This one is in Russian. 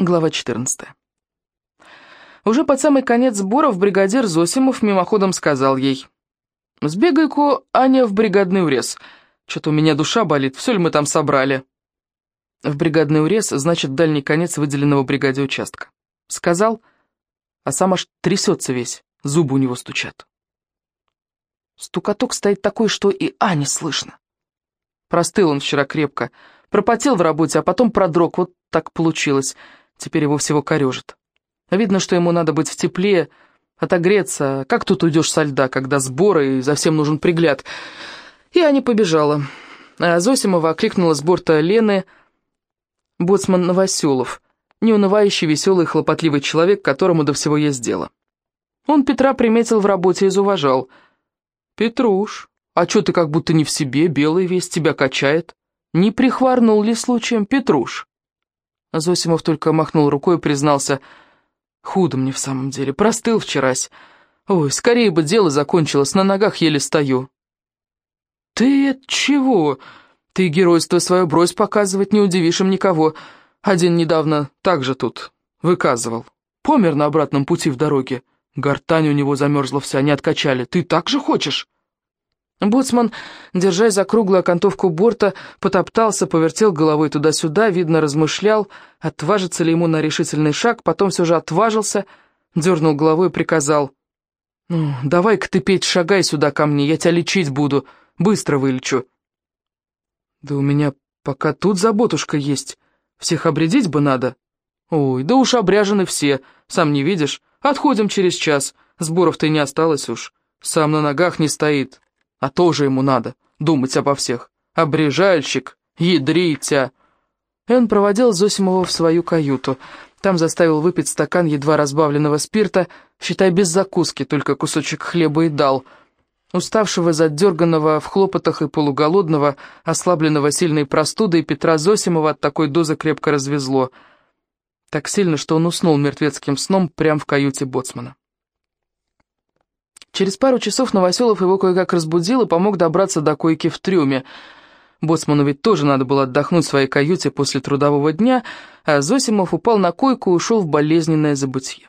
Глава 14. Уже под самый конец сборов бригадир Зосимов мимоходом сказал ей. «Сбегай-ка, Аня, в бригадный урез. Что-то у меня душа болит, все ли мы там собрали?» В бригадный урез значит дальний конец выделенного бригаде участка. Сказал, а сам аж трясется весь, зубы у него стучат. Стукоток стоит такой, что и Ане слышно. Простыл он вчера крепко, пропотел в работе, а потом продрог, вот так получилось — Теперь его всего корежит. Видно, что ему надо быть в тепле, отогреться. Как тут уйдешь со льда, когда сборы и за всем нужен пригляд? И Аня побежала. А Зосимова окликнула с борта Лены боцман Новоселов, неунывающий, веселый, хлопотливый человек, которому до всего есть дело. Он Петра приметил в работе и зауважал. «Петруш, а чё ты как будто не в себе, белый весь тебя качает? Не прихворнул ли случаем, Петруш?» Зосимов только махнул рукой и признался. «Худо мне в самом деле, простыл вчерась. Ой, скорее бы дело закончилось, на ногах еле стою». «Ты от чего? Ты геройство свое брось показывать, не удивишь им никого. Один недавно так же тут выказывал. Помер на обратном пути в дороге. Гортань у него замерзла вся, не откачали. Ты так же хочешь?» Боцман, держась за круглую окантовку борта, потоптался, повертел головой туда-сюда, видно, размышлял, отважится ли ему на решительный шаг, потом все же отважился, дернул головой и приказал. «Ну, давай-ка ты, Петь, шагай сюда ко мне, я тебя лечить буду, быстро вылечу». «Да у меня пока тут заботушка есть, всех обредить бы надо». «Ой, да уж обряжены все, сам не видишь, отходим через час, сборов-то и не осталось уж, сам на ногах не стоит». А тоже ему надо думать обо всех. Обрежальщик, ядритя. И он проводил Зосимова в свою каюту. Там заставил выпить стакан едва разбавленного спирта, считай, без закуски, только кусочек хлеба и дал. Уставшего, задерганного в хлопотах и полуголодного, ослабленного сильной простудой, Петра Зосимова от такой дозы крепко развезло. Так сильно, что он уснул мертвецким сном прямо в каюте боцмана. Через пару часов Новоселов его кое-как разбудил и помог добраться до койки в трюме. Боцману ведь тоже надо было отдохнуть в своей каюте после трудового дня, а Зосимов упал на койку и ушел в болезненное забытье.